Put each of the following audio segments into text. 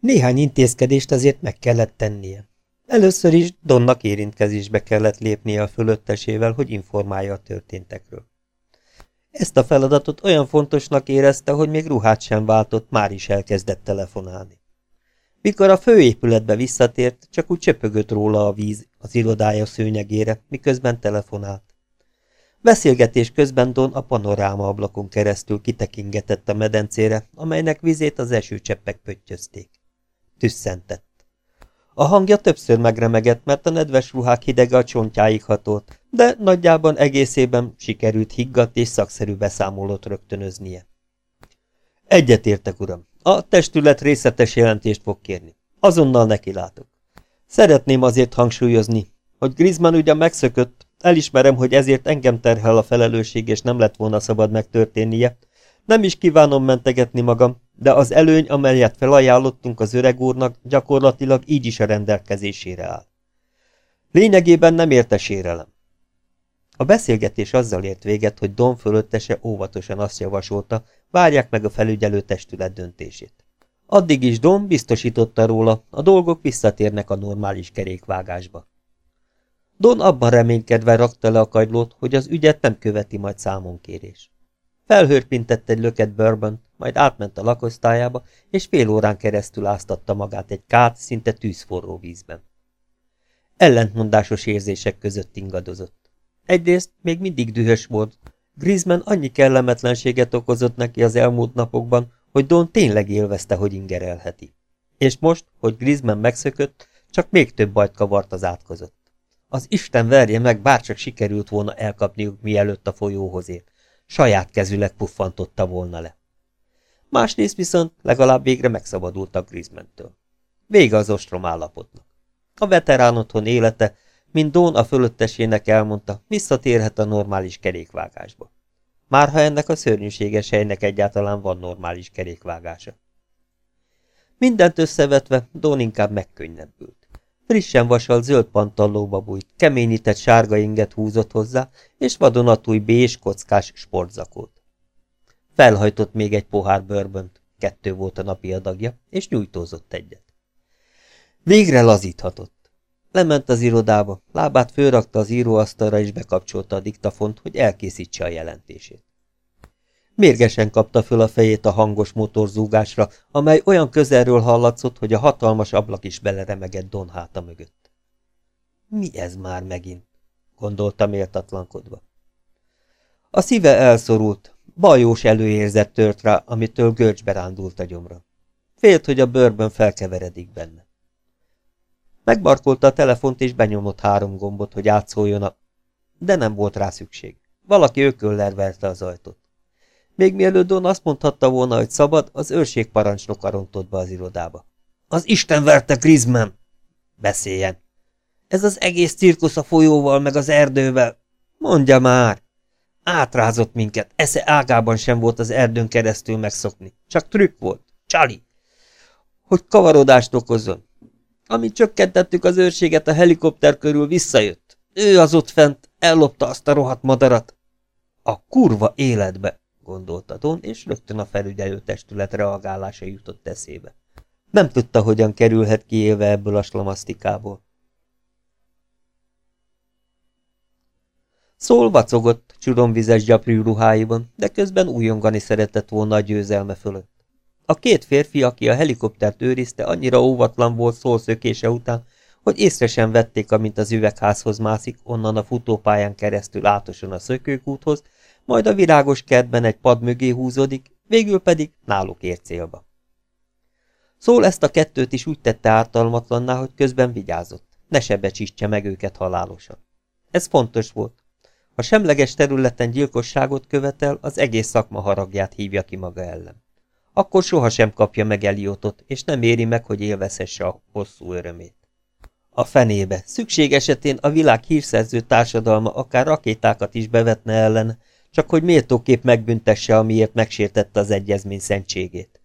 Néhány intézkedést azért meg kellett tennie. Először is Donnak érintkezésbe kellett lépnie a fölöttesével, hogy informálja a történtekről. Ezt a feladatot olyan fontosnak érezte, hogy még ruhát sem váltott, már is elkezdett telefonálni. Mikor a főépületbe visszatért, csak úgy csöpögött róla a víz az irodája szőnyegére, miközben telefonált. Beszélgetés közben Don a panoráma ablakon keresztül kitekingetett a medencére, amelynek vizét az esőcseppek pöttyözték. Tüsszentett. A hangja többször megremegett, mert a nedves ruhák hidege a csontjáig hatolt, de nagyjában egészében sikerült higgadt és szakszerű beszámolót rögtönöznie. Egyetértek, uram. A testület részletes jelentést fog kérni. Azonnal nekilátok. Szeretném azért hangsúlyozni, hogy Griezmann ugyan megszökött, elismerem, hogy ezért engem terhel a felelősség, és nem lett volna szabad megtörténnie. Nem is kívánom mentegetni magam, de az előny, amelyet felajánlottunk az öreg úrnak, gyakorlatilag így is a rendelkezésére áll. Lényegében nem érte sérelem. A beszélgetés azzal ért véget, hogy Don fölöttese óvatosan azt javasolta, várják meg a felügyelő testület döntését. Addig is Don biztosította róla, a dolgok visszatérnek a normális kerékvágásba. Don abban reménykedve rakta le a kagylót, hogy az ügyet nem követi majd számonkérés. Felhörpintett egy löket bourbon, majd átment a lakosztályába, és fél órán keresztül áztatta magát egy kát, szinte tűzforró vízben. Ellentmondásos érzések között ingadozott. Egyrészt még mindig dühös volt. Griezmann annyi kellemetlenséget okozott neki az elmúlt napokban, hogy Don tényleg élvezte, hogy ingerelheti. És most, hogy Griezmann megszökött, csak még több bajt kavart az átkozott. Az Isten verje meg, bárcsak sikerült volna elkapniuk, mielőtt a folyóhoz ért. Saját kezüleg puffantotta volna le. Másrészt viszont legalább végre megszabadultak Griezmann-től. Vége az ostrom állapotnak. A veterán otthon élete, mint Dón a fölöttesének elmondta, visszatérhet a normális kerékvágásba. Márha ennek a szörnyűséges helynek egyáltalán van normális kerékvágása. Mindent összevetve, Dón inkább megkönnyebbült. Frissen vasal zöld pantallóba bújt, keményített sárga inget húzott hozzá, és vadonatúj bés kockás sportzakót. Felhajtott még egy pohár bőrbönt, kettő volt a napi adagja, és nyújtózott egyet. Végre lazíthatott. Lement az irodába, lábát fölrakta az íróasztalra, és bekapcsolta a diktafont, hogy elkészítse a jelentését. Mérgesen kapta föl a fejét a hangos motorzúgásra, amely olyan közelről hallatszott, hogy a hatalmas ablak is beleremegett Don háta mögött. Mi ez már megint? gondolta méltatlankodva. A szíve elszorult, bajós előérzet tört rá, amitől görcsbe rándult a gyomra. Félt, hogy a bőrben felkeveredik benne. Megbarkolta a telefont és benyomott három gombot, hogy átszóljon a... De nem volt rá szükség. Valaki ököllel verte az ajtót. Még mielőtt Don azt mondhatta volna, hogy szabad, az őrség parancsnoka rontott be az irodába. Az Isten verte Griezmann! Beszéljen! Ez az egész cirkusz a folyóval, meg az erdővel. Mondja már! Átrázott minket, esze ágában sem volt az erdőn keresztül megszokni. Csak trükk volt. Csali! Hogy kavarodást okozzon. Amint csökkentettük az őrséget a helikopter körül, visszajött. Ő az ott fent, ellopta azt a rohadt madarat. A kurva életbe! gondolta Don, és rögtön a felügyelő testület reagálása jutott eszébe. Nem tudta, hogyan kerülhet ki élve ebből a slamasztikából. Szól vacogott csuromvizes gyapjú ruháiban, de közben újongani szeretett volna a győzelme fölött. A két férfi, aki a helikoptert őrizte, annyira óvatlan volt szól szökése után, hogy észre sem vették, amint az üvegházhoz mászik, onnan a futópályán keresztül átosan a szökőkúthoz, majd a virágos kertben egy pad mögé húzódik, végül pedig náluk ér célba. Szól ezt a kettőt is úgy tette ártalmatlanná, hogy közben vigyázott, ne sebecsítse meg őket halálosan. Ez fontos volt. Ha semleges területen gyilkosságot követel, az egész szakma haragját hívja ki maga ellen. Akkor sohasem kapja meg Eliotot, és nem éri meg, hogy élvezhesse a hosszú örömét. A fenébe, szükség esetén a világ hírszerző társadalma akár rakétákat is bevetne ellen, csak hogy méltóképp megbüntesse, amiért megsértette az egyezmény szentségét.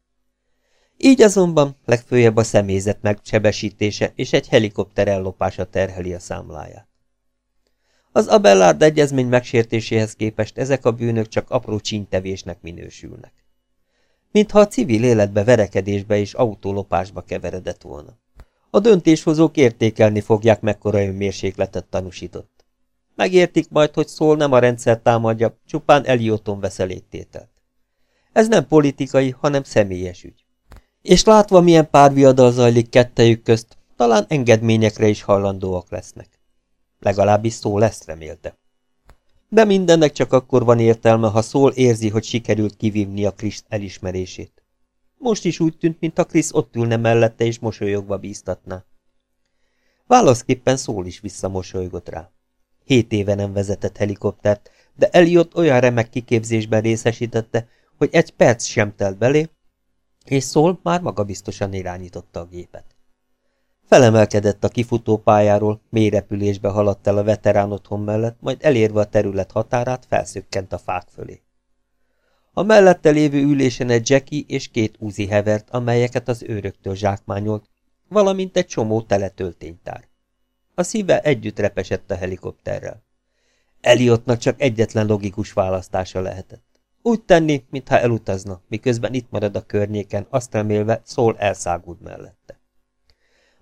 Így azonban legfőjebb a személyzet megsebesítése és egy helikopter ellopása terheli a számláját. Az Abellard egyezmény megsértéséhez képest ezek a bűnök csak apró csíntevésnek minősülnek. mintha a civil életbe verekedésbe és autólopásba keveredett volna. A döntéshozók értékelni fogják, mekkora önmérsékletet tanúsított. Megértik majd, hogy szól nem a rendszer támadja, csupán Elioton veszeléttételt. Ez nem politikai, hanem személyes ügy. És látva, milyen párviadal zajlik kettejük közt, talán engedményekre is hajlandóak lesznek. Legalábbis szó lesz, remélte. De mindennek csak akkor van értelme, ha szól érzi, hogy sikerült kivívni a Kriszt elismerését. Most is úgy tűnt, mint a Krisz ott ülne mellette és mosolyogva bíztatná. Válaszképpen szól is visszamosolygott rá. Hét éve nem vezetett helikoptert, de Eliott olyan remek kiképzésben részesítette, hogy egy perc sem telt belé, és szól már magabiztosan irányította a gépet. Felemelkedett a kifutó pályáról, mély repülésbe haladt el a veterán otthon mellett, majd elérve a terület határát felszökkent a fák fölé. A mellette lévő ülésen egy Jackie és két úzi hevert, amelyeket az őröktől zsákmányolt, valamint egy csomó teletölténytár. A szíve együtt repesett a helikopterrel. Eliottnak csak egyetlen logikus választása lehetett. Úgy tenni, mintha elutazna, miközben itt marad a környéken, azt remélve szól elszágúd mellette.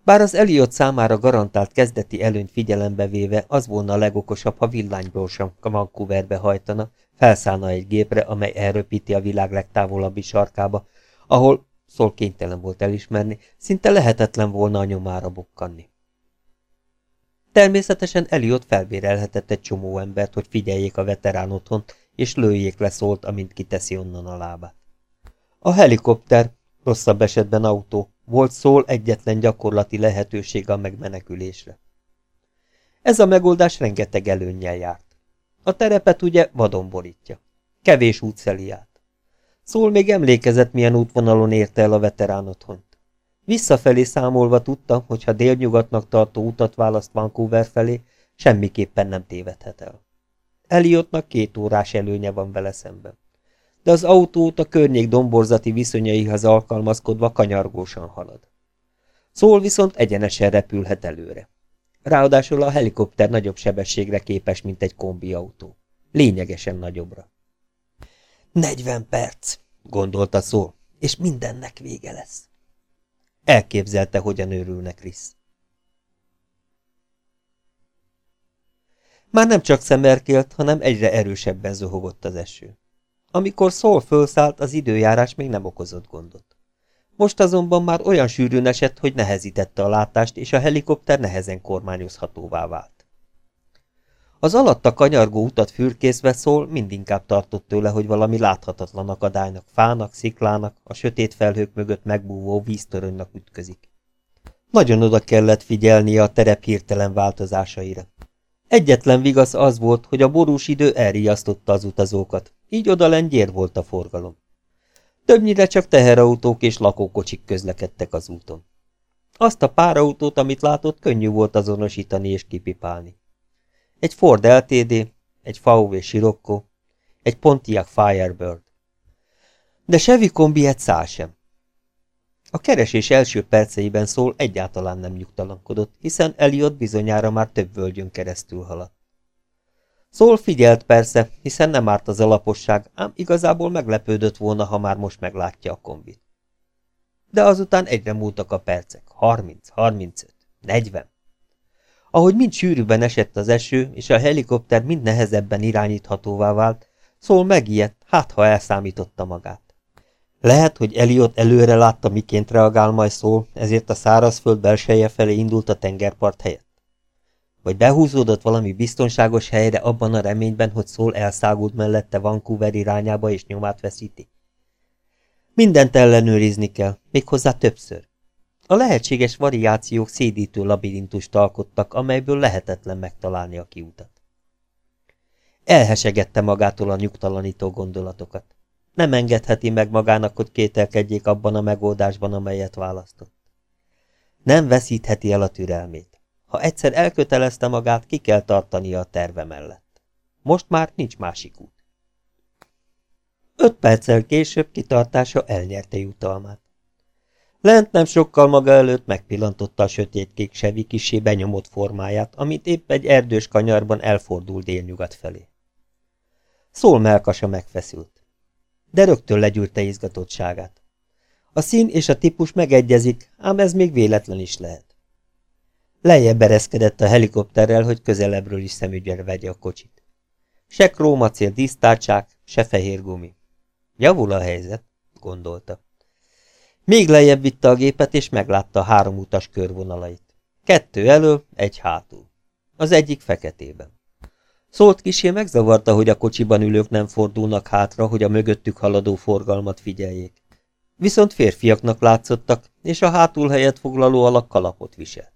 Bár az Eliott számára garantált kezdeti előnyt figyelembe véve az volna a legokosabb, ha villánygyorsan Vancouverbe hajtana, felszállna egy gépre, amely elröpíti a világ legtávolabbi sarkába, ahol, szól kénytelen volt elismerni, szinte lehetetlen volna a nyomára bukkanni. Természetesen Eliott felbérelhetett egy csomó embert, hogy figyeljék a veterán otthont, és lőjék le szólt, amint kiteszi onnan a lábát. A helikopter, rosszabb esetben autó, volt szól egyetlen gyakorlati lehetőség a megmenekülésre. Ez a megoldás rengeteg előnnyel járt. A terepet ugye vadon borítja. Kevés útszeli át. Szól még emlékezett, milyen útvonalon érte el a veterán otthont. Visszafelé számolva tudta, hogy ha délnyugatnak tartó utat választ Vancouver felé, semmiképpen nem tévedhet el. Eliottnak két órás előnye van vele szemben. De az autót a környék domborzati viszonyaihoz alkalmazkodva kanyargósan halad. Szól viszont egyenesen repülhet előre. Ráadásul a helikopter nagyobb sebességre képes, mint egy kombiautó. Lényegesen nagyobbra. Negyven perc, gondolta szól, és mindennek vége lesz. Elképzelte, hogyan őrülnek Krisz. Már nem csak szemerkélt, hanem egyre erősebben zuhogott az eső. Amikor szól fölszállt, az időjárás még nem okozott gondot. Most azonban már olyan sűrűn esett, hogy nehezítette a látást, és a helikopter nehezen kormányozhatóvá vált. Az alatta kanyargó utat fürkészve szól, mindinkább tartott tőle, hogy valami láthatatlan akadálynak, fának, sziklának, a sötét felhők mögött megbúvó víztörönynek ütközik. Nagyon oda kellett figyelnie a terep hirtelen változásaira. Egyetlen vigasz az volt, hogy a borús idő elriasztotta az utazókat, így odalen gyér volt a forgalom. Többnyire csak teherautók és lakókocsik közlekedtek az úton. Azt a pár autót, amit látott, könnyű volt azonosítani és kipipálni. Egy Ford LTD, egy VW Sirocco, egy Pontiac Firebird. De Chevy kombi egy szál sem. A keresés első perceiben szól egyáltalán nem nyugtalankodott, hiszen Elliot bizonyára már több völgyön keresztül haladt. Szól figyelt persze, hiszen nem árt az alaposság, ám igazából meglepődött volna, ha már most meglátja a kombit. De azután egyre múltak a percek, 30, 35, 40. Ahogy mind sűrűben esett az eső, és a helikopter mind nehezebben irányíthatóvá vált, Szól megijedt, hát ha elszámította magát. Lehet, hogy Eliot előre látta, miként reagál majd Szól, ezért a szárazföld belseje felé indult a tengerpart helyett. Vagy behúzódott valami biztonságos helyre abban a reményben, hogy Szól elszágult mellette Vancouver irányába és nyomát veszíti. Mindent ellenőrizni kell, méghozzá többször. A lehetséges variációk szédítő labirintust alkottak, amelyből lehetetlen megtalálni a kiutat. Elhesegette magától a nyugtalanító gondolatokat. Nem engedheti meg magának, hogy kételkedjék abban a megoldásban, amelyet választott. Nem veszítheti el a türelmét. Ha egyszer elkötelezte magát, ki kell tartania a terve mellett. Most már nincs másik út. Öt perccel később kitartása elnyerte jutalmát. Lent nem sokkal maga előtt megpillantotta a sötétkék sevi kisé benyomott formáját, amit épp egy erdős kanyarban elfordul délnyugat felé. Szól melkasa megfeszült. de rögtön legyűrte izgatottságát. A szín és a típus megegyezik, ám ez még véletlen is lehet. Lejjebb ereszkedett a helikopterrel, hogy közelebbről is szemügyre vegye a kocsit. Se krómacél dísztárcsák, se fehér gumi. Javul a helyzet, gondolta. Még lejjebb vitte a gépet, és meglátta a három utas körvonalait. Kettő elől, egy hátul. Az egyik feketében. Szólt kisé megzavarta, hogy a kocsiban ülők nem fordulnak hátra, hogy a mögöttük haladó forgalmat figyeljék. Viszont férfiaknak látszottak, és a hátul helyet foglaló alak kalapot viselt.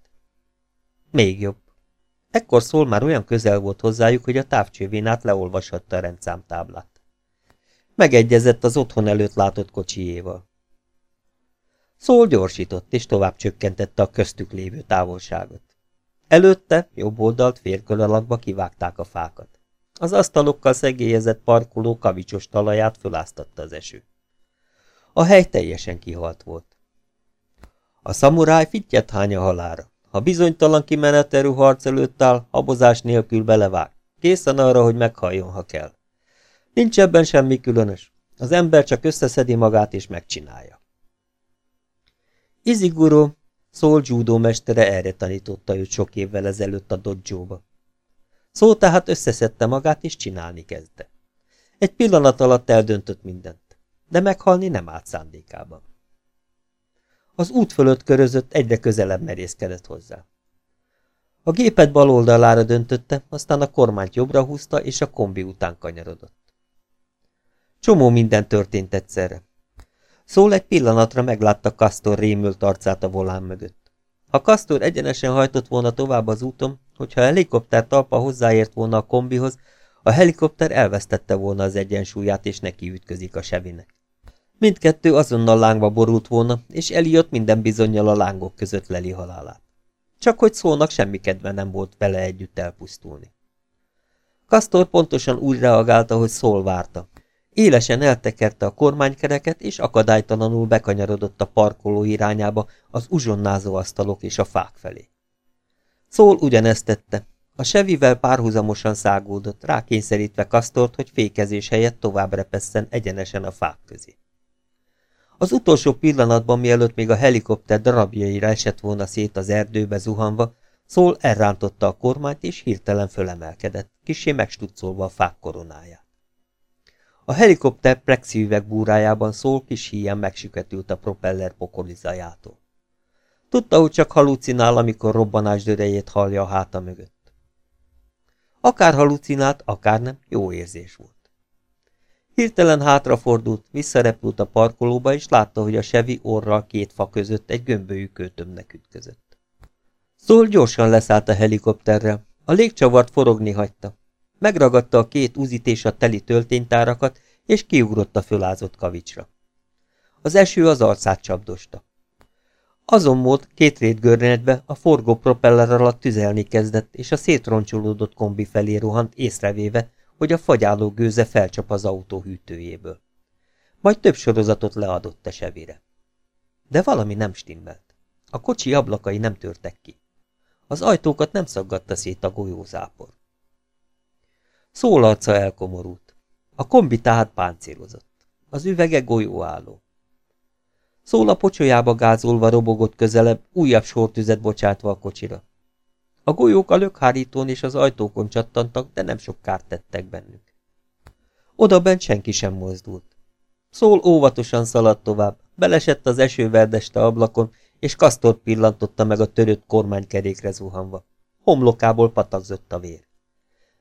Még jobb. Ekkor szól már olyan közel volt hozzájuk, hogy a távcsővén át leolvashatta a rendszámtáblát. Megegyezett az otthon előtt látott kocsiéval. Szól gyorsított, és tovább csökkentette a köztük lévő távolságot. Előtte, jobb oldalt férköl alakba kivágták a fákat. Az asztalokkal szegélyezett parkoló kavicsos talaját föláztatta az eső. A hely teljesen kihalt volt. A szamuráj fittyet hány a halára. Ha bizonytalan kimeneterű harc előtt áll, habozás nélkül belevág. Készen arra, hogy meghalljon, ha kell. Nincs ebben semmi különös. Az ember csak összeszedi magát és megcsinálja. Iziguro, Szól judó mestere erre tanította őt sok évvel ezelőtt a dodzsóba. Szó tehát összeszedte magát és csinálni kezdte. Egy pillanat alatt eldöntött mindent, de meghalni nem állt szándékában. Az út fölött körözött, egyre közelebb merészkedett hozzá. A gépet bal oldalára döntötte, aztán a kormányt jobbra húzta, és a kombi után kanyarodott. Csomó minden történt egyszerre. Szól egy pillanatra meglátta Kastor rémült arcát a volán mögött. Ha Kastor egyenesen hajtott volna tovább az úton, hogyha helikopter talpa hozzáért volna a kombihoz, a helikopter elvesztette volna az egyensúlyát, és neki ütközik a sevinek. Mindkettő azonnal lángba borult volna, és Eliott minden bizonyal a lángok között leli halálát. Csak hogy szólnak semmi kedve nem volt vele együtt elpusztulni. Kastor pontosan úgy reagálta, hogy szól várta. Élesen eltekerte a kormánykereket, és akadálytalanul bekanyarodott a parkoló irányába az uzsonnázó asztalok és a fák felé. Szól ugyanezt tette. A sevivel párhuzamosan szágódott, rákényszerítve Kastort, hogy fékezés helyett tovább repesszen egyenesen a fák közé. Az utolsó pillanatban, mielőtt még a helikopter darabjaira esett volna szét az erdőbe zuhanva, Szól elrántotta a kormányt, és hirtelen fölemelkedett, kisé megstuccolva a fák koronáját. A helikopter plexi búrájában Szól kis híján megsüketült a propeller pokolizajától. Tudta, hogy csak halucinál, amikor robbanás dörejét hallja a háta mögött. Akár halucinált, akár nem, jó érzés volt. Hirtelen hátrafordult, visszarepült a parkolóba, és látta, hogy a sevi orral két fa között egy gömbölyű kőtömnek ütközött. Szól gyorsan leszállt a helikopterrel. A légcsavart forogni hagyta. Megragadta a két a teli tölténytárakat, és kiugrott a fölázott kavicsra. Az eső az arcát csapdosta. Azon mód két rétgörnedbe a forgó propeller alatt tüzelni kezdett, és a szétroncsolódott kombi felé rohant, észrevéve, hogy a fagyáló gőze felcsap az autó hűtőjéből. Majd több sorozatot leadott a sevére. De valami nem stimmelt. A kocsi ablakai nem törtek ki. Az ajtókat nem szaggatta szét a golyózápor. Szólarca elkomorult. A kombi tehát páncélozott. Az üvege golyóálló. Szól a pocsolyába gázolva robogott közelebb, újabb sortüzet bocsátva a kocsira. A golyók a lökhárítón és az ajtókon csattantak, de nem sok kárt tettek bennük. Oda bent senki sem mozdult. Szól óvatosan szaladt tovább, belesett az esőverdeste ablakon, és Kasztor pillantotta meg a törött kormánykerékre zuhanva. Homlokából patakzott a vér.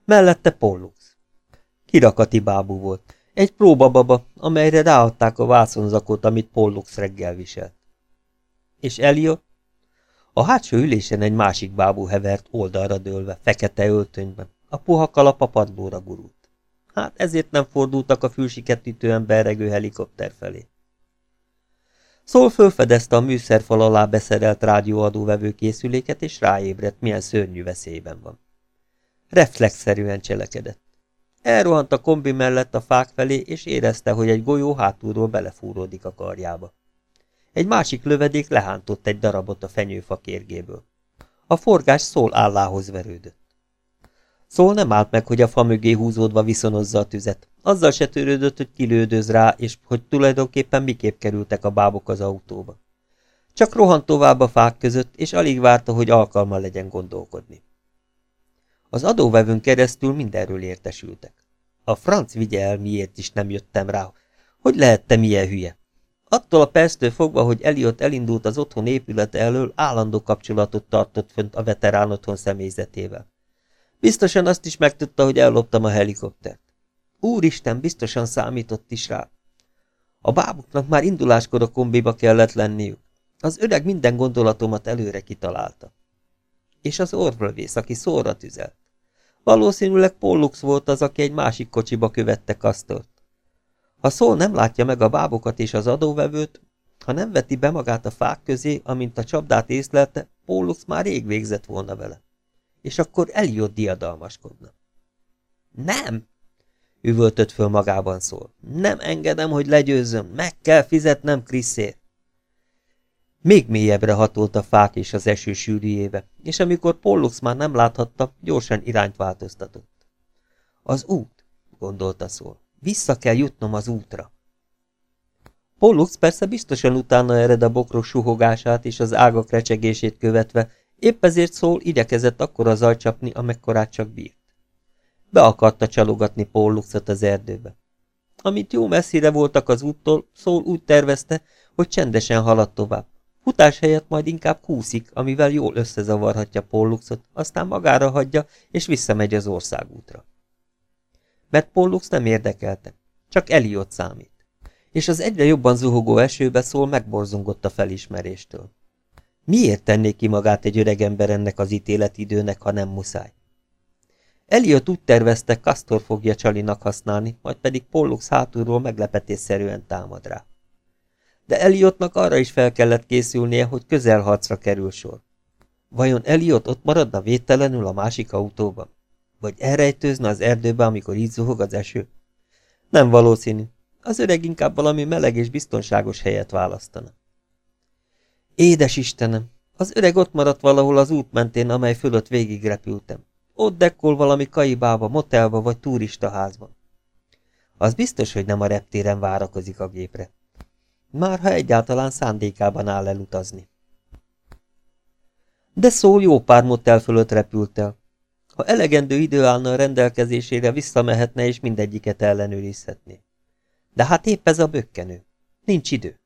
Mellette Pollux. Kirakati bábú volt. Egy próbababa, amelyre ráadták a vászonzakot, amit Pollux reggel viselt. És Elio a hátsó ülésen egy másik bábú hevert oldalra dőlve, fekete öltönyben. A puha kalap a padlóra gurult. Hát ezért nem fordultak a fülsiketítően beregő helikopter felé. Szól fölfedezte a műszerfal alá beszerelt rádióadóvevő készüléket, és ráébredt, milyen szörnyű veszélyben van. Reflexzerűen cselekedett. Elrohant a kombi mellett a fák felé, és érezte, hogy egy golyó hátulról belefúródik a karjába. Egy másik lövedék lehántott egy darabot a fenyőfa kérgéből. A forgás szól állához verődött. Szól nem állt meg, hogy a fa mögé húzódva viszonozza a tüzet. Azzal se törődött, hogy kilődöz rá, és hogy tulajdonképpen miképp kerültek a bábok az autóba. Csak rohant tovább a fák között, és alig várta, hogy alkalma legyen gondolkodni. Az adóvevőn keresztül mindenről értesültek. A franc vigye el, miért is nem jöttem rá. Hogy lehettem ilyen hülye? Attól a perctől fogva, hogy Eliott elindult az otthon épülete elől, állandó kapcsolatot tartott fönt a veterán otthon személyzetével. Biztosan azt is megtudta, hogy elloptam a helikoptert. Úristen, biztosan számított is rá. A bábuknak már induláskor a kombiba kellett lenniük. Az öreg minden gondolatomat előre kitalálta. És az orvlövész, aki szóra tüzelt. Valószínűleg Pollux volt az, aki egy másik kocsiba követte Kasztort. Ha szól nem látja meg a bábokat és az adóvevőt, ha nem veti be magát a fák közé, amint a csapdát észlelte, Pollux már rég végzett volna vele. És akkor Eliott diadalmaskodna. Nem! üvöltött föl magában szól. Nem engedem, hogy legyőzzöm, meg kell fizetnem Kriszért. Még mélyebbre hatolt a fák és az eső sűrűjébe, és amikor Pollux már nem láthatta, gyorsan irányt változtatott. Az út, gondolta szól. Vissza kell jutnom az útra. Pollux persze biztosan utána ered a bokrok suhogását és az ágak recsegését követve, épp ezért szól igyekezett akkora zaj csapni, amekkorát csak bírt. Be akarta csalogatni Polluxot az erdőbe. Amit jó messzire voltak az úttól, szól úgy tervezte, hogy csendesen halad tovább. Futás helyett majd inkább kúszik, amivel jól összezavarhatja Polluxot, aztán magára hagyja, és visszamegy az országútra mert Pollux nem érdekelte, csak Eliott számít. És az egyre jobban zuhogó esőbe szól megborzongott a felismeréstől. Miért tenné ki magát egy öregember ennek az ítéletidőnek, ha nem muszáj? Eliott úgy tervezte, Kastor fogja Csalinak használni, majd pedig Pollux hátulról meglepetésszerűen támad rá. De Eliottnak arra is fel kellett készülnie, hogy közelharcra kerül sor. Vajon Eliott ott maradna védtelenül a másik autóban? Vagy elrejtőzne az erdőbe, amikor így zuhog az eső? Nem valószínű. Az öreg inkább valami meleg és biztonságos helyet választana. Édes Istenem! Az öreg ott maradt valahol az út mentén, amely fölött végig repültem. Ott dekkol valami kaibába, motelba vagy turistaházban. Az biztos, hogy nem a reptéren várakozik a gépre. Már ha egyáltalán szándékában áll elutazni. De szó jó pár motel fölött repült el. Ha elegendő idő állna a rendelkezésére, visszamehetne és mindegyiket ellenőrizhetné. De hát épp ez a bökkenő. Nincs idő.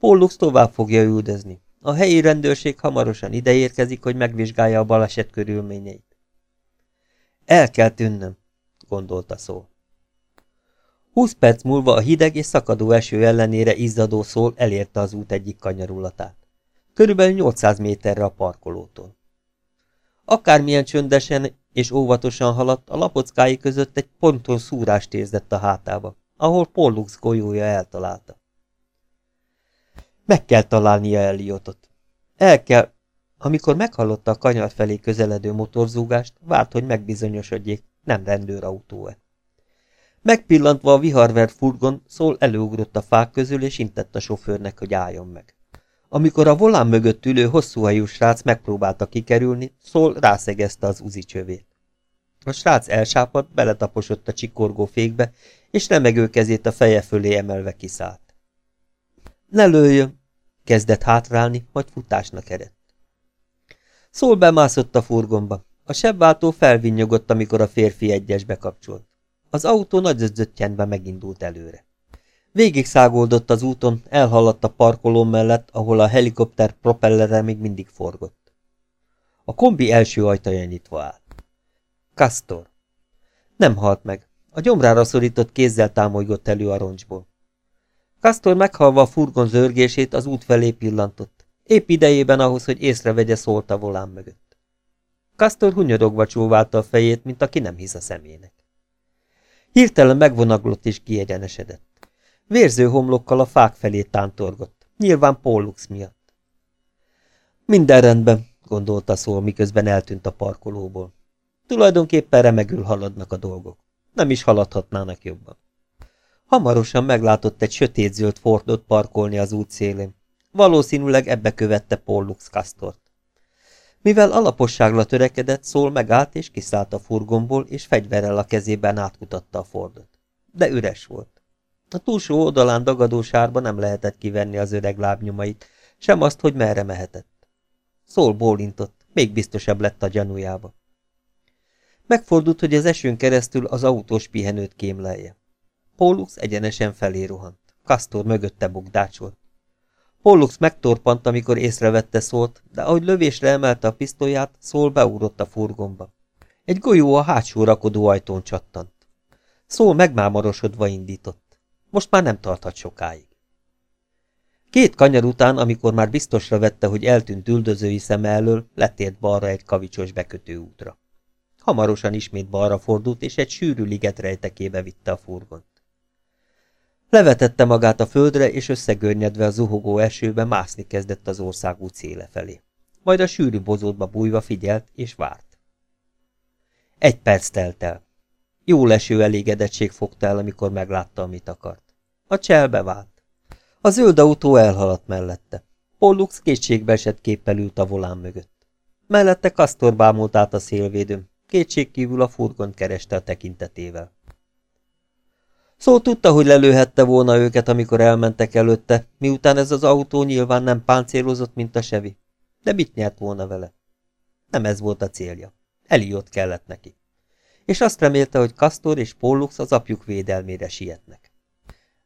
Pollux tovább fogja üldözni. A helyi rendőrség hamarosan ideérkezik, hogy megvizsgálja a baleset körülményeit. El kell tűnnöm, gondolta szó. Húsz perc múlva a hideg és szakadó eső ellenére izzadó szól elérte az út egyik kanyarulatát. Körülbelül 800 méterre a parkolótól. Akármilyen csöndesen és óvatosan haladt, a lapockái között egy ponton szúrást érzett a hátába, ahol Pollux golyója eltalálta. Meg kell találnia Eliotot. El kell... Amikor meghallotta a kanyar felé közeledő motorzúgást, várt, hogy megbizonyosodjék, nem rendőrautó-e. Megpillantva a viharvert furgon, szól előugrott a fák közül, és intett a sofőrnek, hogy álljon meg. Amikor a volán mögött ülő hosszúhajú srác megpróbálta kikerülni, szól rászegezte az uzi csövét. A srác elsápadt, beletaposott a csikorgó fékbe, és remegő kezét a feje fölé emelve kiszállt. Ne lőjön! Kezdett hátrálni, majd futásnak eredt. Szól bemászott a furgonba. A sebváltó felvinnyogott, amikor a férfi egyesbe kapcsolt. Az autó nagy zöttyenben megindult előre. Végig szágoldott az úton, elhaladt a parkoló mellett, ahol a helikopter propellere még mindig forgott. A kombi első ajtaja nyitva áll. Castor. Nem halt meg. A gyomrára szorított kézzel támolygott elő a roncsból. Castor meghalva a furgon zörgését az út felé pillantott. Épp idejében ahhoz, hogy észrevegye szólt a volán mögött. Castor hunyorogva csóválta a fejét, mint aki nem hisz a szemének. Hirtelen megvonaglott és kiegyenesedett. Vérző homlokkal a fák felé tántorgott, nyilván Pollux miatt. Minden rendben, gondolta szól, miközben eltűnt a parkolóból. Tulajdonképpen remegül haladnak a dolgok. Nem is haladhatnának jobban. Hamarosan meglátott egy sötétzöld Fordot parkolni az út szélén. Valószínűleg ebbe követte Pollux Castort. Mivel alaposságra törekedett, szól megállt és kiszállt a furgonból, és fegyverrel a kezében átkutatta a Fordot. De üres volt. A túlsó oldalán dagadó sárba nem lehetett kivenni az öreg lábnyomait, sem azt, hogy merre mehetett. Szól bólintott, még biztosabb lett a gyanújába. Megfordult, hogy az esőn keresztül az autós pihenőt kémlelje. Pólux egyenesen felé rohant. Kastor mögötte bukdácsolt. Pollux megtorpant, amikor észrevette szólt, de ahogy lövésre emelte a pisztolyát, szól beugrott a furgonba. Egy golyó a hátsó rakodó ajtón csattant. Szól megmámorosodva indított. Most már nem tarthat sokáig. Két kanyar után, amikor már biztosra vette, hogy eltűnt üldözői szeme elől, letért balra egy kavicsos bekötő útra. Hamarosan ismét balra fordult, és egy sűrű liget rejtekébe vitte a furgont. Levetette magát a földre, és összegörnyedve a zuhogó esőbe mászni kezdett az országút széle felé. Majd a sűrű bozótba bújva figyelt, és várt. Egy perc telt el. Jó leső elégedettség fogta el, amikor meglátta, amit akart. A cselbe vált. A zöld autó elhaladt mellette. Pollux kétségbe esett képpel ült a volán mögött. Mellette Kastor bámult át a szélvédőn, kétségkívül a furgont kereste a tekintetével. Szó tudta, hogy lelőhette volna őket, amikor elmentek előtte, miután ez az autó nyilván nem páncélozott, mint a sevi. De mit nyert volna vele? Nem ez volt a célja. Eliott kellett neki. És azt remélte, hogy Kastor és Pollux az apjuk védelmére sietnek.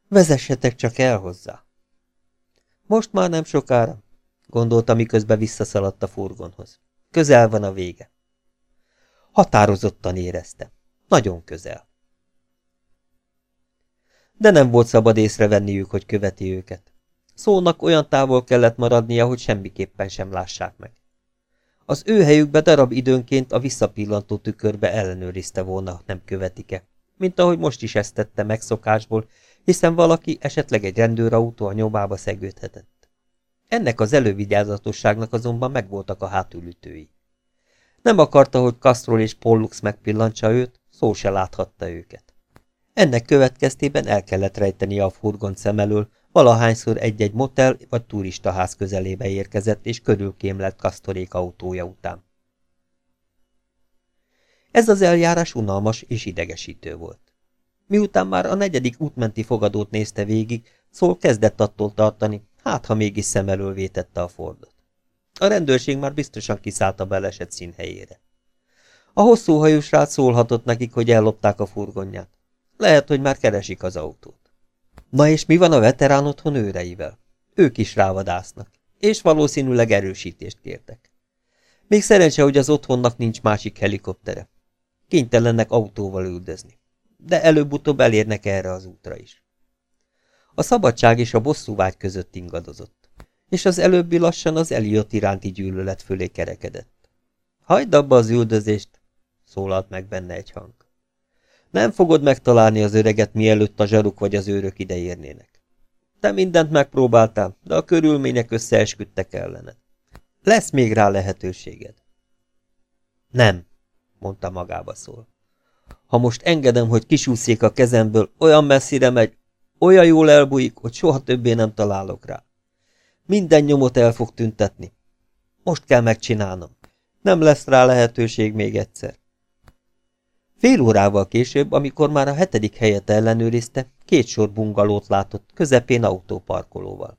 Vezessetek csak el hozzá. Most már nem sokára, gondolta, miközben visszaszaladt a furgonhoz. Közel van a vége. Határozottan érezte. Nagyon közel de nem volt szabad észrevenniük, hogy követi őket. Szónak olyan távol kellett maradnia, hogy semmiképpen sem lássák meg. Az ő helyükbe darab időnként a visszapillantó tükörbe ellenőrizte volna, nem követik-e, mint ahogy most is ezt tette megszokásból, hiszen valaki, esetleg egy rendőrautó a nyomába szegődhetett. Ennek az elővigyázatosságnak azonban megvoltak a hátulütői. Nem akarta, hogy Castrol és Pollux megpillantsa őt, szó se láthatta őket. Ennek következtében el kellett rejteni a furgon szem elől, valahányszor egy-egy motel vagy turistaház közelébe érkezett, és körülkémlett Kasztorék autója után. Ez az eljárás unalmas és idegesítő volt. Miután már a negyedik útmenti fogadót nézte végig, szól kezdett attól tartani, hát ha mégis szem elől vétette a Fordot. A rendőrség már biztosan kiszállt a beleset színhelyére. A hosszú hajú srác szólhatott nekik, hogy ellopták a furgonját. Lehet, hogy már keresik az autót. Na és mi van a veterán otthon őreivel? Ők is rávadásznak, és valószínűleg erősítést kértek. Még szerencse, hogy az otthonnak nincs másik helikoptere. Kénytelennek autóval üldözni. De előbb-utóbb elérnek erre az útra is. A szabadság és a bosszúvágy között ingadozott, és az előbbi lassan az Eliott iránti gyűlölet fölé kerekedett. Hagyd abba az üldözést, szólalt meg benne egy hang. Nem fogod megtalálni az öreget, mielőtt a zsaruk vagy az őrök ideérnének. Te mindent megpróbáltál, de a körülmények összeesküdtek ellene. Lesz még rá lehetőséged. Nem, mondta magába szól. Ha most engedem, hogy kisúszék a kezemből, olyan messzire megy, olyan jól elbújik, hogy soha többé nem találok rá. Minden nyomot el fog tüntetni. Most kell megcsinálnom. Nem lesz rá lehetőség még egyszer. Fél órával később, amikor már a hetedik helyet ellenőrizte, két sor bungalót látott, közepén autóparkolóval.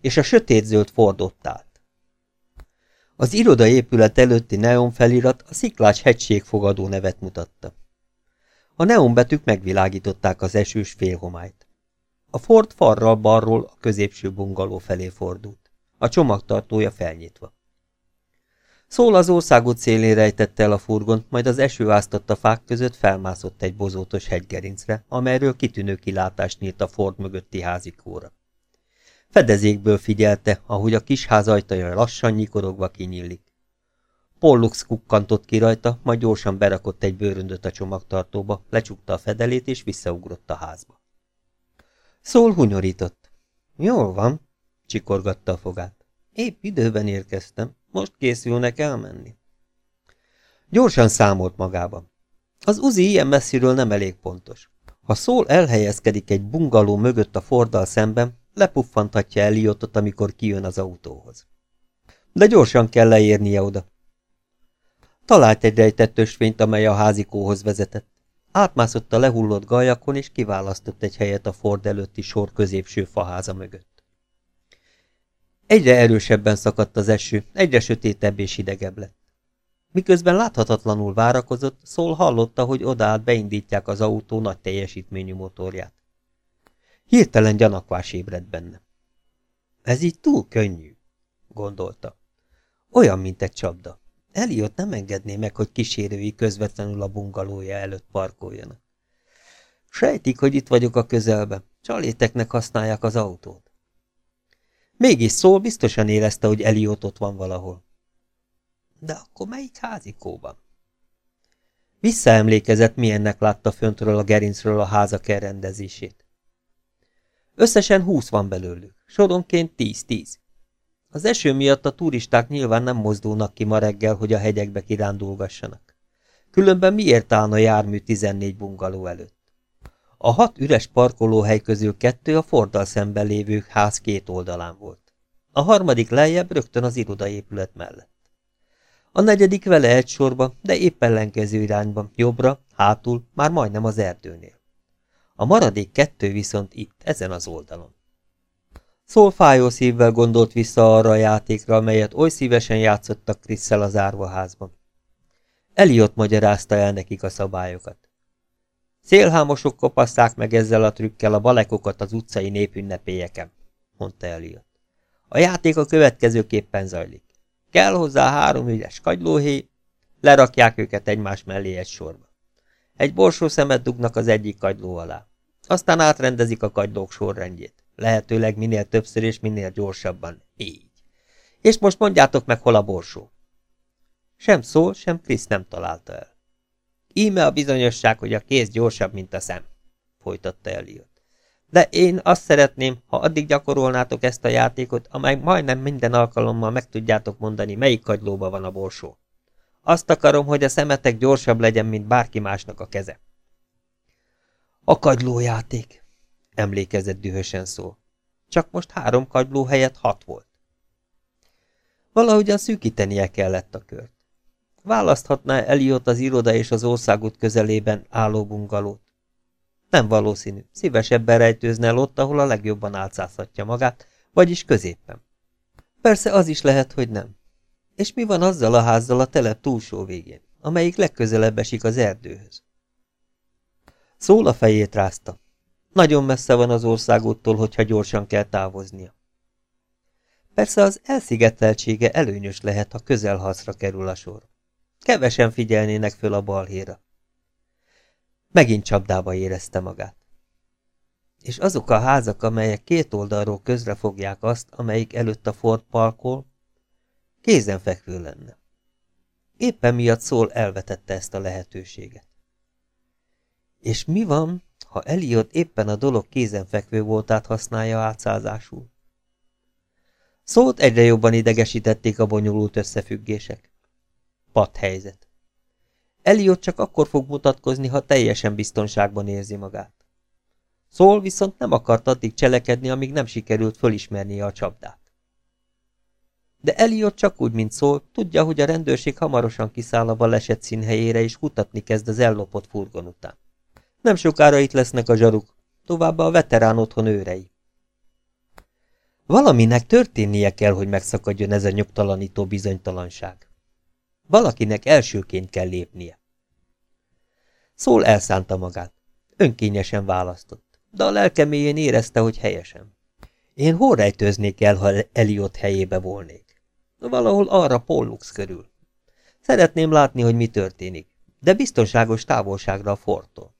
És a sötétzöld Ford ott állt. Az iroda épület előtti neon felirat a Sziklás hegység fogadó nevet mutatta. A neonbetűk megvilágították az esős félhomályt. A Ford farral balról a középső bungaló felé fordult, a csomagtartója felnyitva. Szól az országút szélén rejtette el a furgont, majd az eső áztatta fák között felmászott egy bozótos hegygerincre, amelyről kitűnő kilátást nyílt a Ford mögötti házikóra. Fedezékből figyelte, ahogy a kis ház ajtaja lassan nyikorogva kinyílik. Pollux kukkantott ki rajta, majd gyorsan berakott egy bőröndöt a csomagtartóba, lecsukta a fedelét és visszaugrott a házba. Szól hunyorított. Jól van, csikorgatta a fogát. Épp időben érkeztem. Most készülnek elmenni. Gyorsan számolt magában. Az uzi ilyen messziről nem elég pontos. Ha szól elhelyezkedik egy bungaló mögött a Forddal szemben, lepuffanthatja Eliotot, amikor kijön az autóhoz. De gyorsan kell leérnie oda. Talált egy rejtett ösvényt, amely a házikóhoz vezetett. Átmászott a lehullott galjakon, és kiválasztott egy helyet a Ford előtti sor középső faháza mögött. Egyre erősebben szakadt az eső, egyre sötétebb és hidegebb lett. Miközben láthatatlanul várakozott, Szól hallotta, hogy odaállt beindítják az autó nagy teljesítményű motorját. Hirtelen gyanakvás ébredt benne. Ez így túl könnyű, gondolta. Olyan, mint egy csapda. Eliott nem engedné meg, hogy kísérői közvetlenül a bungalója előtt parkoljanak. Sejtik, hogy itt vagyok a közelben. Csaléteknek használják az autót. Mégis szól, biztosan érezte, hogy Eliott ott van valahol. De akkor melyik házikóban? Visszaemlékezett, milyennek látta föntről a gerincről a házak elrendezését. Összesen húsz van belőlük, soronként tíz-tíz. Az eső miatt a turisták nyilván nem mozdulnak ki ma reggel, hogy a hegyekbe kirándulgassanak. Különben miért állna jármű 14 bungaló előtt? A hat üres parkolóhely közül kettő a Fordal szemben lévő ház két oldalán volt. A harmadik lejjebb rögtön az irodaépület mellett. A negyedik vele egy sorba, de épp ellenkező irányban, jobbra, hátul, már majdnem az erdőnél. A maradék kettő viszont itt, ezen az oldalon. Szól fájó szívvel gondolt vissza arra a játékra, amelyet oly szívesen játszottak Krisszel az árvaházban. Eliott magyarázta el nekik a szabályokat. Szélhámosok kopaszták meg ezzel a trükkel a balekokat az utcai népünnepélyeken, mondta Eliott. A játék a következőképpen zajlik. Kell hozzá három ügyes kagylóhé, lerakják őket egymás mellé egy sorba. Egy borsó szemet dugnak az egyik kagyló alá. Aztán átrendezik a kagylók sorrendjét. Lehetőleg minél többször és minél gyorsabban. Így. És most mondjátok meg, hol a borsó. Sem szól, sem Krisz nem találta el. Íme a bizonyosság, hogy a kéz gyorsabb, mint a szem, folytatta Eliot. De én azt szeretném, ha addig gyakorolnátok ezt a játékot, amely majdnem minden alkalommal meg tudjátok mondani, melyik kagylóba van a borsó. Azt akarom, hogy a szemetek gyorsabb legyen, mint bárki másnak a keze. A kagylójáték, emlékezett dühösen szó. Csak most három kagyló helyett hat volt. Valahogyan szűkítenie kellett a kört. Választhatná Eliot az iroda és az országút közelében álló bungalót. Nem valószínű, szívesebben rejtőzne el ott, ahol a legjobban álcázhatja magát, vagyis középen. Persze az is lehet, hogy nem. És mi van azzal a házzal a telep túlsó végén, amelyik legközelebb esik az erdőhöz? Szól a fejét rázta. Nagyon messze van az országúttól, hogyha gyorsan kell távoznia. Persze az elszigeteltsége előnyös lehet, ha közelharcra kerül a sor. Kevesen figyelnének föl a balhéra. Megint csapdába érezte magát. És azok a házak, amelyek két oldalról közre fogják azt, amelyik előtt a Ford parkol, kézenfekvő lenne. Éppen miatt szól elvetette ezt a lehetőséget. És mi van, ha Eliot éppen a dolog kézenfekvő voltát használja átszázásul? Szót egyre jobban idegesítették a bonyolult összefüggések. Pat helyzet. Eliot csak akkor fog mutatkozni, ha teljesen biztonságban érzi magát. Szól viszont nem akart addig cselekedni, amíg nem sikerült fölismernie a csapdát. De Eliot csak úgy, mint szól, tudja, hogy a rendőrség hamarosan kiszáll a baleset színhelyére, és kutatni kezd az ellopott furgon után. Nem sokára itt lesznek a zsaruk, továbbá a veterán otthon őrei. Valaminek történnie kell, hogy megszakadjon ez a nyugtalanító bizonytalanság. Valakinek elsőként kell lépnie. Szól elszánta magát. Önkényesen választott, de a lelkeméjén érezte, hogy helyesen. Én hol rejtőznék el, ha Eliott helyébe volnék? Valahol arra Pollux körül. Szeretném látni, hogy mi történik, de biztonságos távolságra a fortól.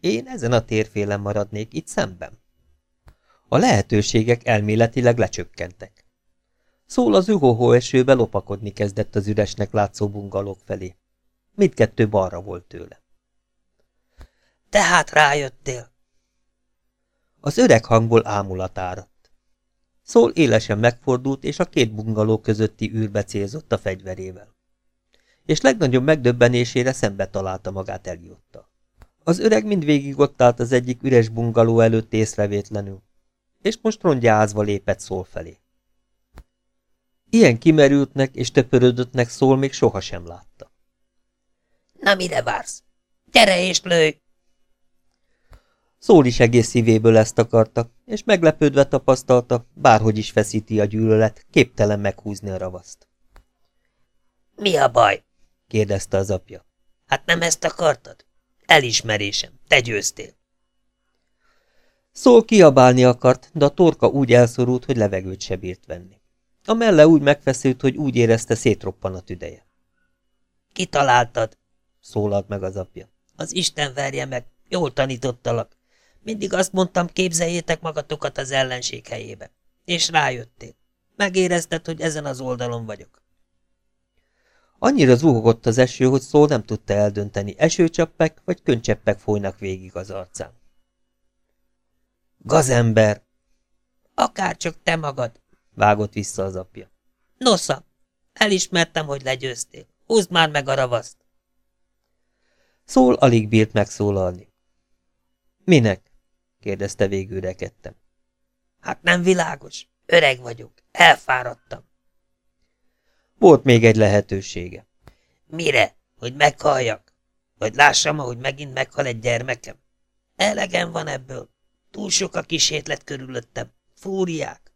Én ezen a térfélen maradnék, itt szemben. A lehetőségek elméletileg lecsökkentek. Szól az ühohó esőbe lopakodni kezdett az üresnek látszó bungalók felé. Mindkettő balra volt tőle. Tehát rájöttél? Az öreg hangból ámulat áradt. Szól élesen megfordult, és a két bungaló közötti űrbe célzott a fegyverével. És legnagyobb megdöbbenésére szembe találta magát Eliottal. Az öreg mindvégig ott állt az egyik üres bungaló előtt észrevétlenül, és most rongyázva lépett szól felé. Ilyen kimerültnek és töpörödöttnek szól még sohasem látta. Na mire vársz? Gyere és lőj! Szól is egész szívéből ezt akarta, és meglepődve tapasztalta, bárhogy is feszíti a gyűlölet, képtelen meghúzni a ravaszt. Mi a baj? kérdezte az apja. Hát nem ezt akartad? Elismerésem, te győztél. Szól kiabálni akart, de a torka úgy elszorult, hogy levegőt se bírt venni. A melle úgy megfeszült, hogy úgy érezte szétroppan a tüdeje. Kitaláltad, szólalt meg az apja. Az Isten verje meg, jól tanítottalak. Mindig azt mondtam, képzeljétek magatokat az ellenség helyébe. És rájöttél. Megérezted, hogy ezen az oldalon vagyok. Annyira zuhogott az eső, hogy szól nem tudta eldönteni, esőcseppek vagy könycseppek folynak végig az arcán. Gazember! Akárcsak te magad, vágott vissza az apja. Nosza, elismertem, hogy legyőztél. Húzd már meg a ravaszt. Szól alig bírt megszólalni. Minek? kérdezte végül rekedtem. Hát nem világos. Öreg vagyok. Elfáradtam. Volt még egy lehetősége. Mire? Hogy meghalljak? Vagy lássam, ahogy megint meghal egy gyermekem? Elegem van ebből. Túl sok a kísérlet körülöttem. Fúriák.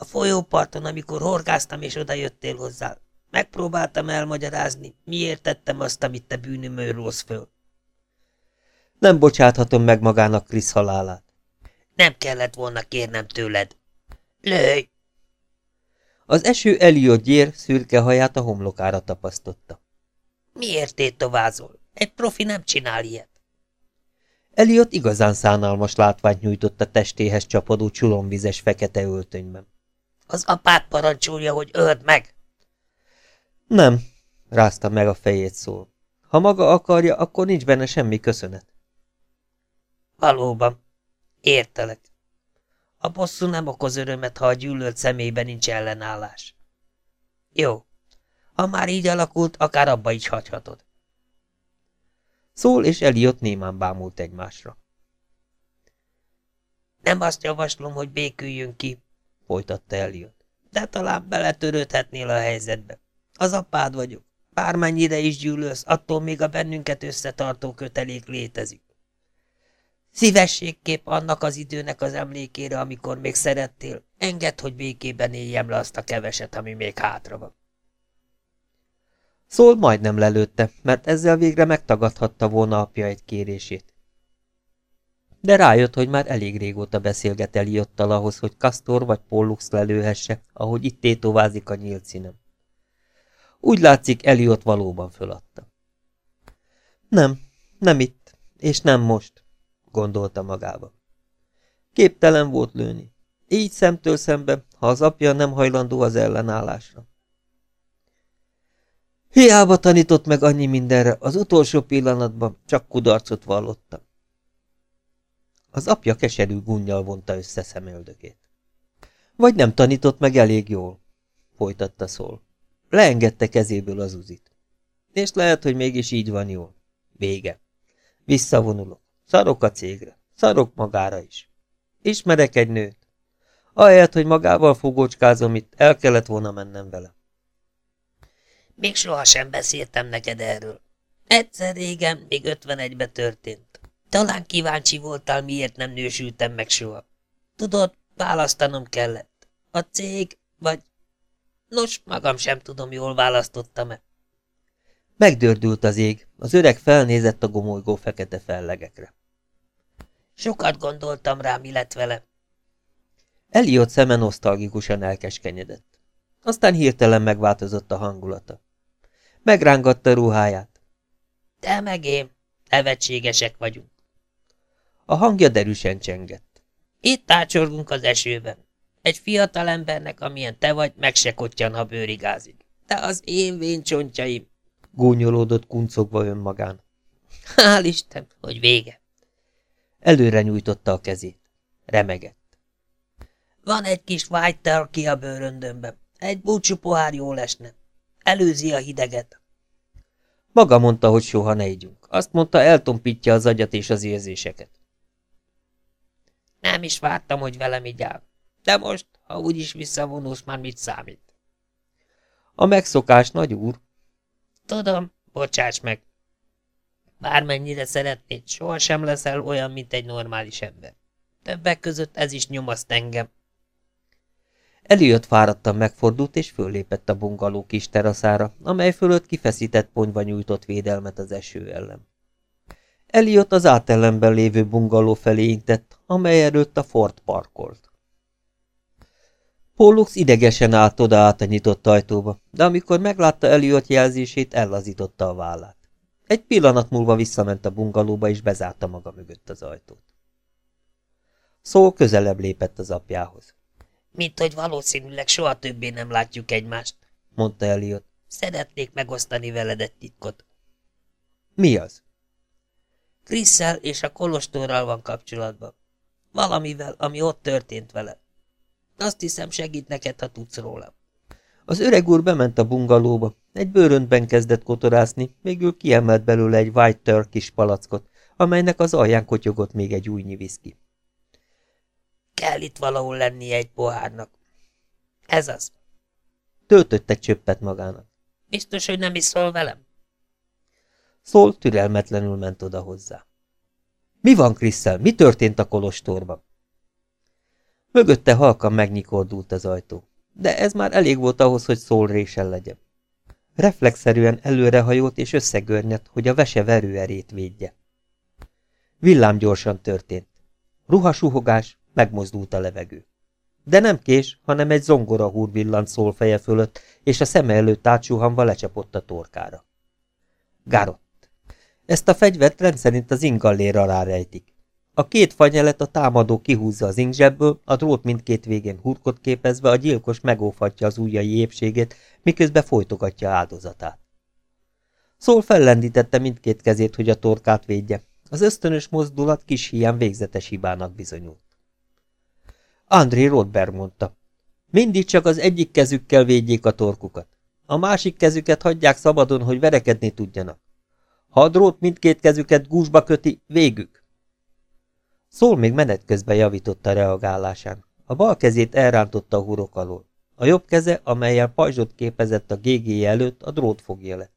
A folyóparton, amikor horgáztam és odajöttél hozzá, megpróbáltam elmagyarázni, miért tettem azt, amit te bűnömől rossz föl. Nem bocsáthatom meg magának Krisz halálát. Nem kellett volna kérnem tőled. Lőj! Az eső Eliott gyér szürke haját a homlokára tapasztotta. Miért tétovázol? Egy profi nem csinál ilyet. Eliott igazán szánalmas látványt nyújtott a testéhez csapadó csulomvizes fekete öltönyben. Az apát parancsolja, hogy öld meg! Nem, rázta meg a fejét szól. Ha maga akarja, akkor nincs benne semmi köszönet. Valóban. Értelek. A bosszú nem okoz örömet, ha a gyűlölt szemében nincs ellenállás. Jó. Ha már így alakult, akár abba is hagyhatod. Szól és Eliott némán bámult egymásra. Nem azt javaslom, hogy béküljünk ki, folytatta Eliott, de talán beletörődhetnél a helyzetbe. Az apád vagyok. Bármennyire is gyűlölsz, attól még a bennünket összetartó kötelék létezik. Szívességképp annak az időnek az emlékére, amikor még szerettél, engedd, hogy békében éljem le azt a keveset, ami még hátra van. Szól majdnem lelőtte, mert ezzel végre megtagadhatta volna apja egy kérését. De rájött, hogy már elég régóta beszélget Eliottal ahhoz, hogy Kastor vagy Pollux lelőhesse, ahogy itt tétovázik a nyílt színem. Úgy látszik, Eliott valóban föladta. Nem, nem itt, és nem most, gondolta magába. Képtelen volt lőni. Így szemtől szembe, ha az apja nem hajlandó az ellenállásra. Hiába tanított meg annyi mindenre, az utolsó pillanatban csak kudarcot vallotta. Az apja keserű gunnyal vonta össze szemöldökét. Vagy nem tanított meg elég jól, folytatta szól. Leengedte kezéből az uzit. És lehet, hogy mégis így van jól. Vége. Visszavonulok. Szarok a cégre. Szarok magára is. Ismerek egy nőt. Ahelyett, hogy magával fogócskázom itt, el kellett volna mennem vele. Még sohasem beszéltem neked erről. Egyszer régen, még 51-be történt. Talán kíváncsi voltál, miért nem nősültem meg soha. Tudod, választanom kellett. A cég, vagy... Nos, magam sem tudom, jól választottam-e. Megdördült az ég, az öreg felnézett a gomolygó fekete fellegekre. Sokat gondoltam rá, mi lett vele. Eliott szeme nosztalgikusan elkeskenyedett. Aztán hirtelen megváltozott a hangulata. Megrángatta ruháját. Te meg én, nevetségesek vagyunk. A hangja derűsen csengett. Itt tácsorgunk az esőben. Egy fiatal embernek, amilyen te vagy, meg se kottyan, ha bőrigázik. De az én véncsontjaim... Gúnyolódott kuncogva önmagán. Hál' Isten, hogy vége. Előre nyújtotta a kezét. Remegett. Van egy kis white ki a bőröndömben. Egy búcsú pohár jól esne. Előzi a hideget. Maga mondta, hogy soha ne ígyunk. Azt mondta, eltompítja az agyat és az érzéseket. Nem is vártam, hogy velem így áll. De most, Ha úgyis visszavonulsz, már mit számít? A megszokás, nagy úr. Tudom, bocsáss meg. Bármennyire szeretnéd, sohasem leszel olyan, mint egy normális ember. Többek között ez is nyomaszt engem. Eliott fáradtan megfordult, és föllépett a bungaló kis teraszára, amely fölött kifeszített ponyva nyújtott védelmet az eső ellen. Eliott az átellenben lévő bungaló felé intett, amely előtt a Ford parkolt. Pollux idegesen állt oda át a nyitott ajtóba, de amikor meglátta Eliott jelzését, ellazította a vállát. Egy pillanat múlva visszament a bungalóba, és bezárta maga mögött az ajtót. Szó közelebb lépett az apjához. Mint hogy valószínűleg soha többé nem látjuk egymást, mondta Eliott. Szeretnék megosztani veled egy titkot. Mi az? Krisszel és a kolostorral van kapcsolatban. Valamivel, ami ott történt vele. Azt hiszem, segít neked, ha tudsz róla. Az öreg úr bement a bungalóba, egy bőröntben kezdett kotorászni, végül kiemelt belőle egy white turkish palackot, amelynek az alján kotyogott még egy újnyi viszki. Kell itt valahol lennie egy pohárnak. Ez az. Töltött egy csöppet magának. Biztos, hogy nem is szól velem? Szól türelmetlenül ment oda hozzá. Mi van, Krisszel? Mi történt a kolostorban? Mögötte halkan megnyikordult az ajtó, de ez már elég volt ahhoz, hogy szól résen legyen. Reflexzerűen előrehajolt és összegörnyedt, hogy a vese verőerét védje. Villám gyorsan történt. Ruhasuhogás, megmozdult a levegő. De nem kés, hanem egy zongora húr villant szól feje fölött, és a szeme előtt átsuhanva lecsapott a torkára. Garott. Ezt a fegyvert rendszerint az ingalléra rárejtik. A két fanyelet a támadó kihúzza az ingzsebből, a drót mindkét végén hurkot képezve a gyilkos megófatja az ujjai épségét, miközben folytogatja áldozatát. Szól fellendítette mindkét kezét, hogy a torkát védje. Az ösztönös mozdulat kis hián végzetes hibának bizonyult. André Rodberg mondta. Mindig csak az egyik kezükkel védjék a torkukat. A másik kezüket hagyják szabadon, hogy verekedni tudjanak. Ha a drót mindkét kezüket gúzsba köti, végük. Szól még menet közben javította reagálásán. A bal kezét elrántotta a hurok alól. A jobb keze, amelyel pajzsot képezett a gégéje előtt, a drót fogja lett.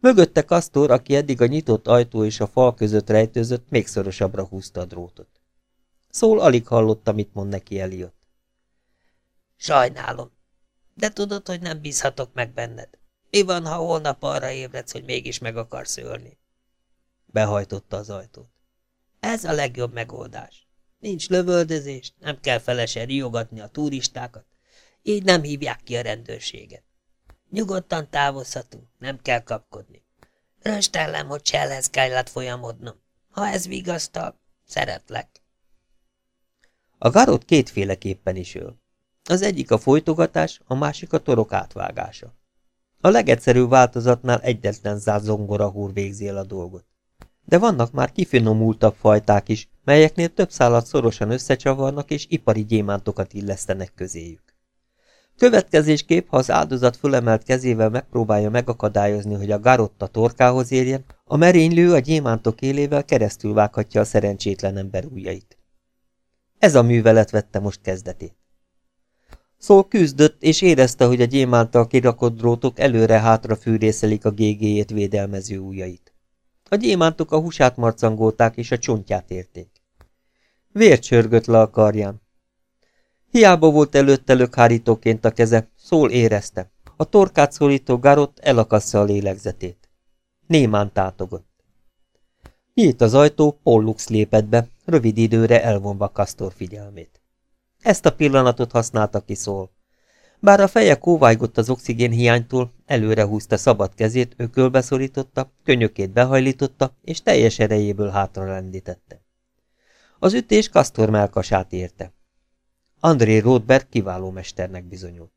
Mögötte Kastor, aki eddig a nyitott ajtó és a fal között rejtőzött, még szorosabbra húzta a drótot. Szól alig hallotta, mit mond neki Eliott. Sajnálom, de tudod, hogy nem bízhatok meg benned. Mi van, ha holnap arra ébredsz, hogy mégis meg akarsz ölni? Behajtotta az ajtót. Ez a legjobb megoldás. Nincs lövöldözés, nem kell felesen riogatni a turistákat, így nem hívják ki a rendőrséget. Nyugodtan távozhatunk, nem kell kapkodni. Röstellem, hogy Csellhez kellett folyamodnom. Ha ez vigasztal, szeretlek. A garot kétféleképpen is öl. Az egyik a folytogatás, a másik a torok átvágása. A legegyszerűbb változatnál egyetlen zárt zongora húr végzi el a dolgot. De vannak már kifinomultabb fajták is, melyeknél több szállat szorosan összecsavarnak és ipari gyémántokat illesztenek közéjük. Következésképp, ha az áldozat fölemelt kezével megpróbálja megakadályozni, hogy a garotta torkához érjen, a merénylő a gyémántok élével keresztül vághatja a szerencsétlen ember ujjait. Ez a művelet vette most kezdetét. Szól küzdött, és érezte, hogy a gyémántal kirakott drótok előre-hátra fűrészelik a gégéjét védelmező ujjait. A gyémántok a húsát marcangolták, és a csontját érték. Vért csörgött le a karján. Hiába volt előtte lökhárítóként a keze, szól érezte. A torkát szólító garott elakassza a lélegzetét. Némán tátogott. Nyílt az ajtó, Pollux lépett be, rövid időre elvonva Kastor figyelmét. Ezt a pillanatot használta ki szól. Bár a feje kóvájgott az oxigén hiánytól, előre húzta szabad kezét, ökölbe szorította, könyökét behajlította, és teljes erejéből hátra lendítette. Az ütés Kastor melkasát érte. André Rothberg kiváló mesternek bizonyult.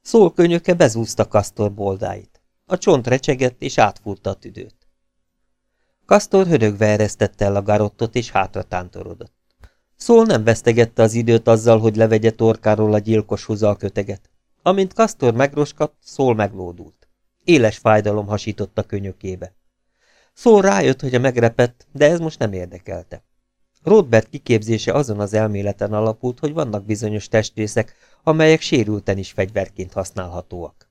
Szól könyöke bezúzta Kastor boldáit. A csont recsegett, és átfúrta a tüdőt. Kastor hödögve eresztette el a garottot, és hátra tántorodott. Szól nem vesztegette az időt azzal, hogy levegye torkáról a gyilkos húza köteget. Amint Kastor megroskadt, Szól meglódult. Éles fájdalom hasított a könyökébe. Szól rájött, hogy a megrepett, de ez most nem érdekelte. Rodbert kiképzése azon az elméleten alapult, hogy vannak bizonyos testrészek, amelyek sérülten is fegyverként használhatóak.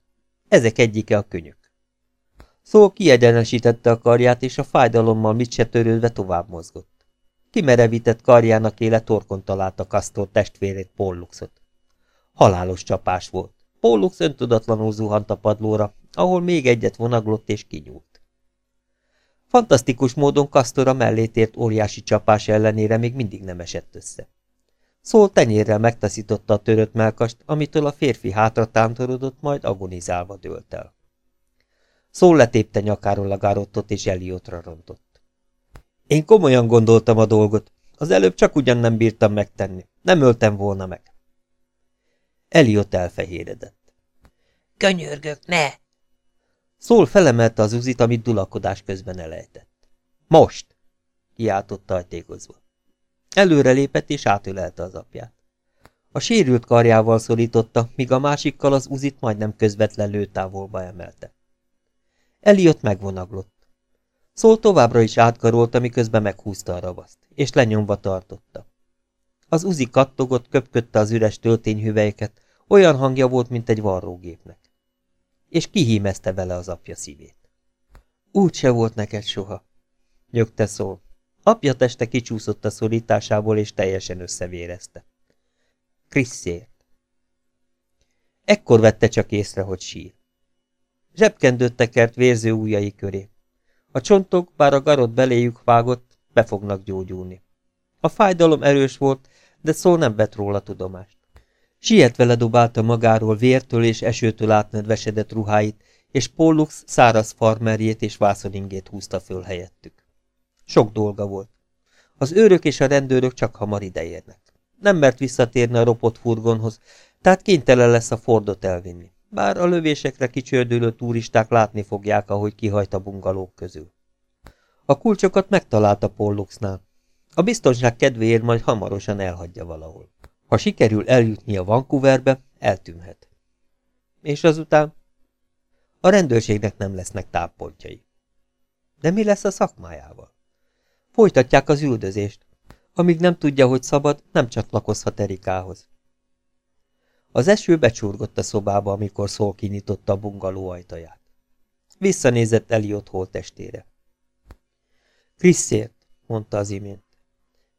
Ezek egyike a könyök. Szó kiegyenesítette a karját, és a fájdalommal mit se törődve tovább mozgott. Kimerevített karjának éle torkon találta Kastor testvérét Polluxot. Halálos csapás volt. Pollux öntudatlanul zuhant a padlóra, ahol még egyet vonaglott és kinyúlt. Fantasztikus módon Kastor a mellé tért óriási csapás ellenére még mindig nem esett össze. Szól tenyérrel megtaszította a törött melkast, amitől a férfi hátra tántorodott, majd agonizálva dőlt el. Szól letépte nyakáról a gárottot és Eliotra rontott. Én komolyan gondoltam a dolgot. Az előbb csak ugyan nem bírtam megtenni. Nem öltem volna meg. Eliot elfehéredett. Könyörgök, ne! Szól felemelte az uzit, amit dulakodás közben elejtett. Most! kiáltott tajtékozva. Előre lépett és átölelte az apját. A sérült karjával szorította, míg a másikkal az uzit majdnem közvetlen lőtávolba emelte. Eliott megvonaglott. Szól továbbra is átkarolta, miközben meghúzta a ravaszt, és lenyomva tartotta. Az uzi kattogott, köpködte az üres töltényhüvelyeket, olyan hangja volt, mint egy varrógépnek. És kihímezte vele az apja szívét. Úgy se volt neked soha, nyögte szól. Apja teste kicsúszott a szorításából, és teljesen összevérezte. Krisszért. Ekkor vette csak észre, hogy sír. Zsebkendőt tekert vérző ujjai köré. A csontok, bár a garot beléjük vágott, be fognak gyógyulni. A fájdalom erős volt, de szó nem vett róla tudomást. Sietve ledobálta magáról vértől és esőtől átnedvesedett ruháit, és Pollux száraz farmerjét és vászoningét húzta föl helyettük. Sok dolga volt. Az őrök és a rendőrök csak hamar ideérnek. Nem mert visszatérni a ropott furgonhoz, tehát kénytelen lesz a Fordot elvinni bár a lövésekre kicsördülő turisták látni fogják, ahogy kihajt a bungalók közül. A kulcsokat megtalálta Polluxnál. A biztonság kedvéért majd hamarosan elhagyja valahol. Ha sikerül eljutni a Vancouverbe, eltűnhet. És azután? A rendőrségnek nem lesznek táppontjai. De mi lesz a szakmájával? Folytatják az üldözést. Amíg nem tudja, hogy szabad, nem csatlakozhat Erikához. Az eső becsurgott a szobába, amikor Szól kinyitotta a bungaló ajtaját. Visszanézett Eliott holtestére. Kriszért, mondta az imént.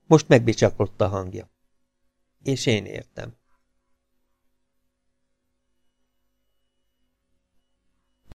Most megbicsaklott a hangja. És én értem.